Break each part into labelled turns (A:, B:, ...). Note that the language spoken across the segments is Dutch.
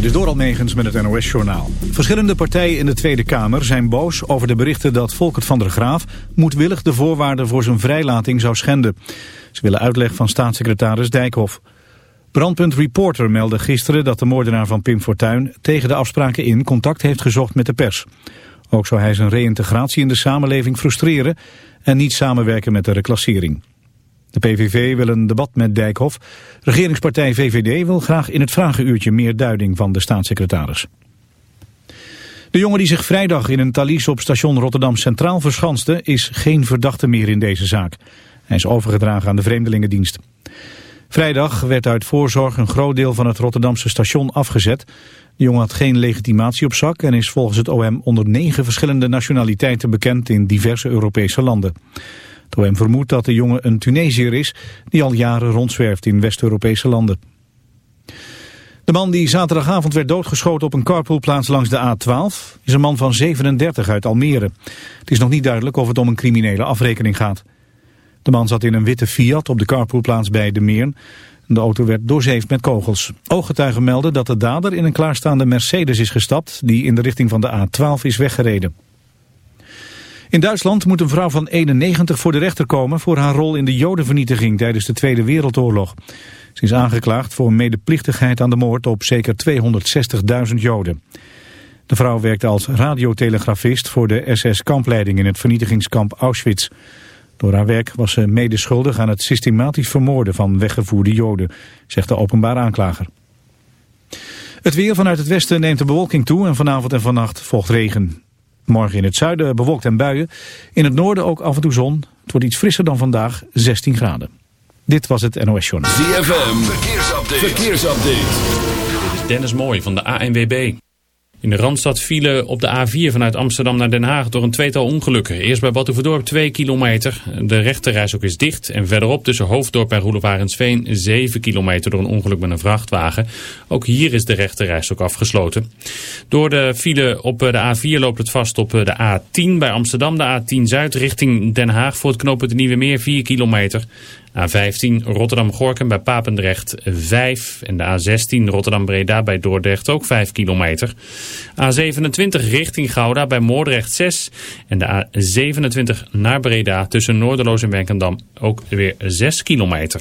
A: Dit is Doral Megens met het NOS-journaal. Verschillende partijen in de Tweede Kamer zijn boos over de berichten dat Volkert van der Graaf moedwillig de voorwaarden voor zijn vrijlating zou schenden. Ze willen uitleg van staatssecretaris Dijkhoff. Brandpunt Reporter meldde gisteren dat de moordenaar van Pim Fortuyn tegen de afspraken in contact heeft gezocht met de pers. Ook zou hij zijn reïntegratie in de samenleving frustreren en niet samenwerken met de reclassering. De PVV wil een debat met Dijkhoff. Regeringspartij VVD wil graag in het vragenuurtje meer duiding van de staatssecretaris. De jongen die zich vrijdag in een talies op station Rotterdam Centraal verschanste... is geen verdachte meer in deze zaak. Hij is overgedragen aan de Vreemdelingendienst. Vrijdag werd uit voorzorg een groot deel van het Rotterdamse station afgezet. De jongen had geen legitimatie op zak en is volgens het OM onder negen verschillende nationaliteiten bekend in diverse Europese landen. Het OM vermoedt dat de jongen een Tunesiër is die al jaren rondzwerft in West-Europese landen. De man die zaterdagavond werd doodgeschoten op een carpoolplaats langs de A12 is een man van 37 uit Almere. Het is nog niet duidelijk of het om een criminele afrekening gaat. De man zat in een witte Fiat op de carpoolplaats bij De Meern. De auto werd doorzeefd met kogels. Ooggetuigen melden dat de dader in een klaarstaande Mercedes is gestapt... die in de richting van de A12 is weggereden. In Duitsland moet een vrouw van 91 voor de rechter komen... voor haar rol in de jodenvernietiging tijdens de Tweede Wereldoorlog. Ze is aangeklaagd voor medeplichtigheid aan de moord op zeker 260.000 joden. De vrouw werkte als radiotelegrafist voor de SS-kampleiding in het vernietigingskamp Auschwitz... Door haar werk was ze medeschuldig aan het systematisch vermoorden van weggevoerde joden, zegt de openbaar aanklager. Het weer vanuit het westen neemt de bewolking toe en vanavond en vannacht volgt regen. Morgen in het zuiden bewolkt en buien. In het noorden ook af en toe zon. Het wordt iets frisser dan vandaag, 16 graden. Dit was het NOS Journal.
B: ZFM, verkeersupdate. verkeersupdate.
C: Dit is Dennis Mooij van de ANWB. In de Randstad vielen op de A4 vanuit Amsterdam naar Den Haag door een tweetal ongelukken. Eerst bij Batuverdorp 2 kilometer. De rechterreis is dicht. En verderop tussen Hoofddorp en Roelevarensveen 7 kilometer door een ongeluk met een vrachtwagen. Ook hier is de rechterreis ook afgesloten. Door de file op de A4 loopt het vast op de A10 bij Amsterdam. De A10 Zuid richting Den Haag voor het knooppunt de Nieuwe Meer 4 kilometer. A15 Rotterdam-Gorkum bij Papendrecht 5. En de A16 Rotterdam-Breda bij Dordrecht ook 5 kilometer. A27 richting Gouda bij Moordrecht 6. En de A27 naar Breda tussen Noorderloos en Werkendam ook weer 6 kilometer.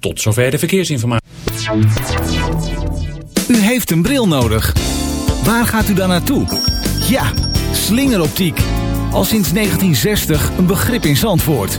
C: Tot zover de verkeersinformatie.
D: U heeft een bril nodig. Waar gaat u dan naartoe? Ja, slingeroptiek. Al sinds 1960 een begrip in Zandvoort.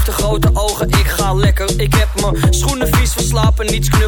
E: grote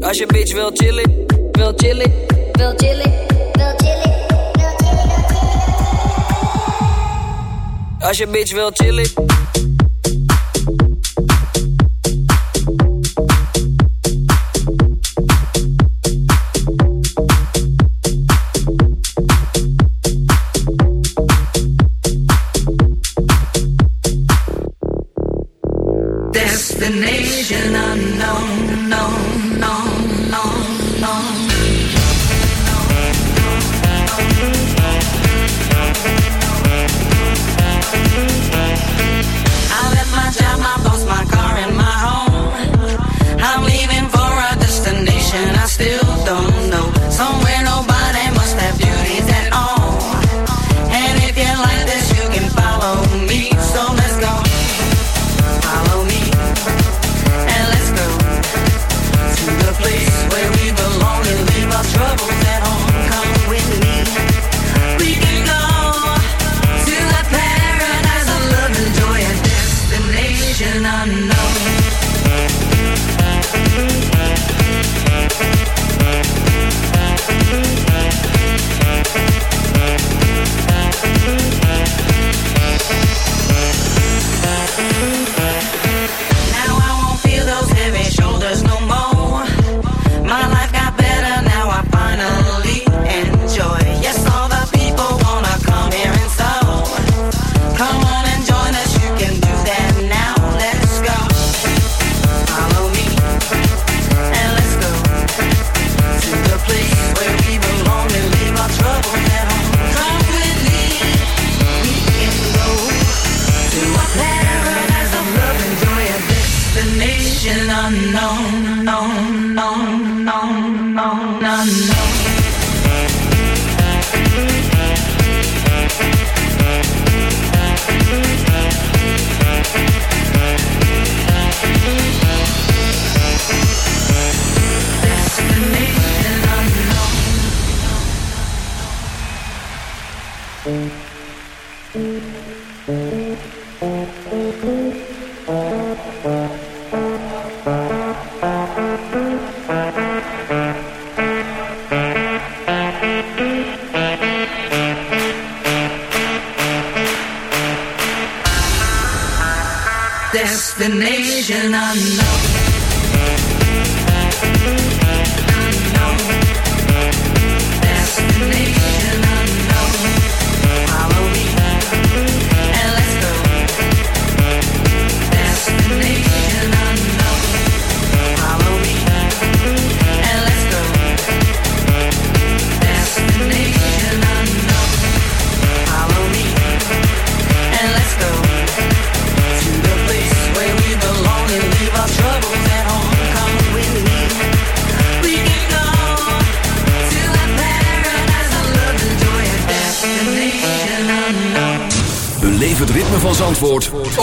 E: als je bitch wil chillen, wil chillen, wil chillen, wil chillen. Als je bitch wil chillen.
F: Destination